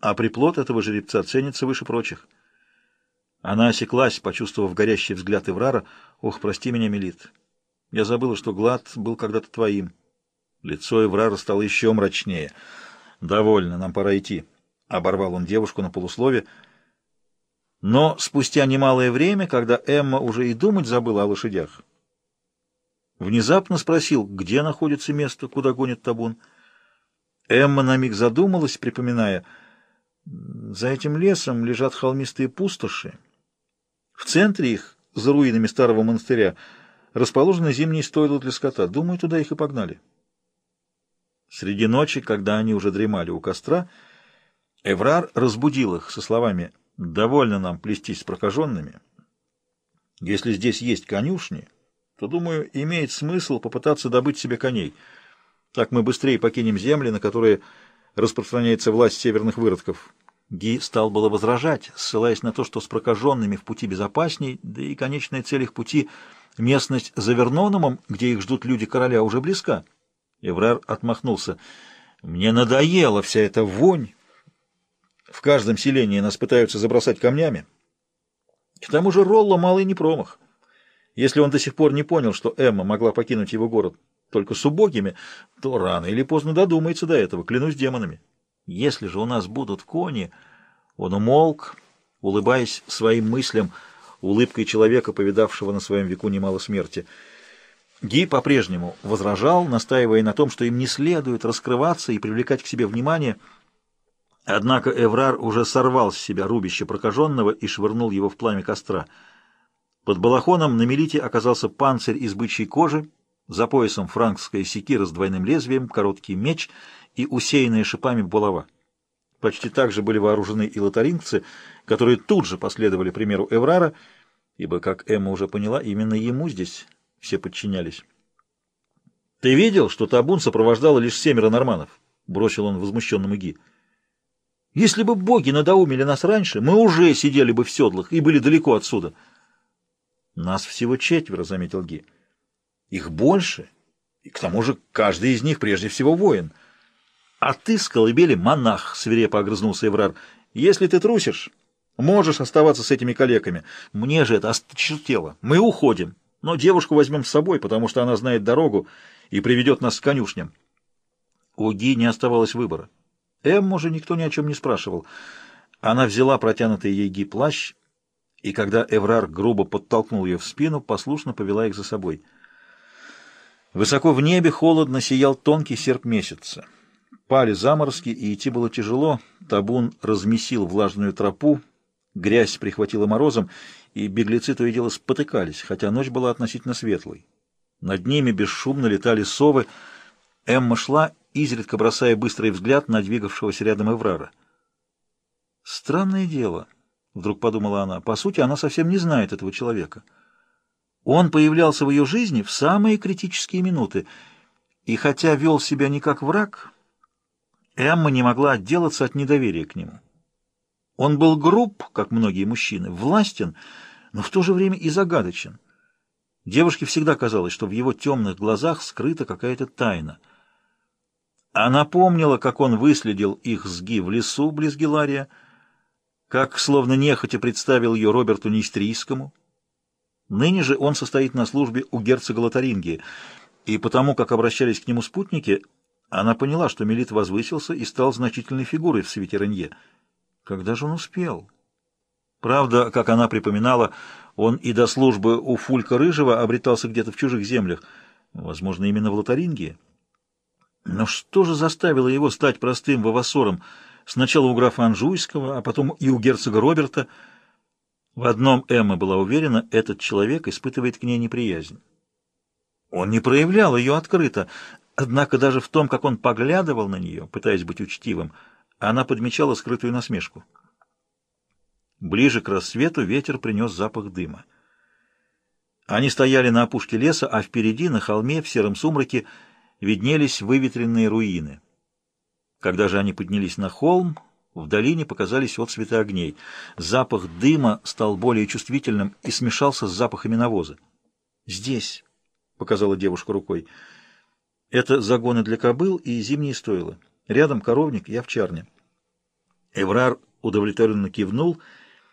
а приплод этого жеребца ценится выше прочих. Она осеклась, почувствовав горящий взгляд Эврара. «Ох, прости меня, Мелит. Я забыла, что Глад был когда-то твоим». Лицо Эврара стало еще мрачнее. «Довольно, нам пора идти», — оборвал он девушку на полуслове. Но спустя немалое время, когда Эмма уже и думать забыла о лошадях, внезапно спросил, где находится место, куда гонит табун. Эмма на миг задумалась, припоминая, за этим лесом лежат холмистые пустоши. В центре их, за руинами старого монастыря, расположены зимние стойла для скота. Думаю, туда их и погнали. Среди ночи, когда они уже дремали у костра, Эврар разбудил их со словами «Довольно нам плестись с прокаженными. Если здесь есть конюшни, то, думаю, имеет смысл попытаться добыть себе коней. Так мы быстрее покинем земли, на которые распространяется власть северных выродков». Ги стал было возражать, ссылаясь на то, что с прокаженными в пути безопасней, да и конечная цель их пути — местность за Вернономом, где их ждут люди короля, уже близка. Эврар отмахнулся. «Мне надоела вся эта вонь. В каждом селении нас пытаются забросать камнями. К тому же Ролло малый не промах. Если он до сих пор не понял, что Эмма могла покинуть его город только с убогими, то рано или поздно додумается до этого, клянусь демонами. Если же у нас будут кони... Он умолк, улыбаясь своим мыслям, улыбкой человека, повидавшего на своем веку немало смерти. Ги по-прежнему возражал, настаивая на том, что им не следует раскрываться и привлекать к себе внимание. Однако Эврар уже сорвал с себя рубище прокаженного и швырнул его в пламя костра. Под балахоном на мелите оказался панцирь из бычьей кожи, за поясом франкская секира с двойным лезвием, короткий меч — и усеянная шипами булава. Почти так же были вооружены и лотарингцы, которые тут же последовали примеру Эврара, ибо, как Эмма уже поняла, именно ему здесь все подчинялись. «Ты видел, что табун сопровождало лишь семеро норманов?» — бросил он возмущенному Ги. «Если бы боги надоумили нас раньше, мы уже сидели бы в седлах и были далеко отсюда». «Нас всего четверо», — заметил Ги. «Их больше, и к тому же каждый из них прежде всего воин». «А ты с колыбели монах!» — свирепо огрызнулся Эврар. «Если ты трусишь, можешь оставаться с этими калеками. Мне же это осточертело. Мы уходим, но девушку возьмем с собой, потому что она знает дорогу и приведет нас к конюшням». У Ги не оставалось выбора. Эмму уже никто ни о чем не спрашивал. Она взяла протянутый ей Ги плащ, и когда Эврар грубо подтолкнул ее в спину, послушно повела их за собой. Высоко в небе холодно сиял тонкий серп месяца. Пали заморозки, и идти было тяжело. Табун размесил влажную тропу, грязь прихватила морозом, и беглецы то и дело спотыкались, хотя ночь была относительно светлой. Над ними бесшумно летали совы. Эмма шла, изредка бросая быстрый взгляд на двигавшегося рядом Эврара. «Странное дело», — вдруг подумала она, — «по сути, она совсем не знает этого человека. Он появлялся в ее жизни в самые критические минуты, и хотя вел себя не как враг...» Эмма не могла отделаться от недоверия к нему. Он был груб, как многие мужчины, властен, но в то же время и загадочен. Девушке всегда казалось, что в его темных глазах скрыта какая-то тайна. Она помнила, как он выследил их с Ги в лесу близ Гелария, как, словно нехотя, представил ее Роберту Нестрийскому. Ныне же он состоит на службе у герцога Лотарингии, и потому, как обращались к нему спутники, она поняла, что Мелит возвысился и стал значительной фигурой в свете Ренье. Когда же он успел? Правда, как она припоминала, он и до службы у Фулька Рыжего обретался где-то в чужих землях, возможно, именно в Лотарингии. Но что же заставило его стать простым вавасором сначала у графа Анжуйского, а потом и у герцога Роберта? В одном Эмма была уверена, этот человек испытывает к ней неприязнь. Он не проявлял ее открыто, Однако даже в том, как он поглядывал на нее, пытаясь быть учтивым, она подмечала скрытую насмешку. Ближе к рассвету ветер принес запах дыма. Они стояли на опушке леса, а впереди, на холме, в сером сумраке, виднелись выветренные руины. Когда же они поднялись на холм, в долине показались отцветы огней. Запах дыма стал более чувствительным и смешался с запахами навоза. «Здесь», — показала девушка рукой, — это загоны для кобыл и зимние стойла. Рядом коровник и овчарня. Эврар удовлетворенно кивнул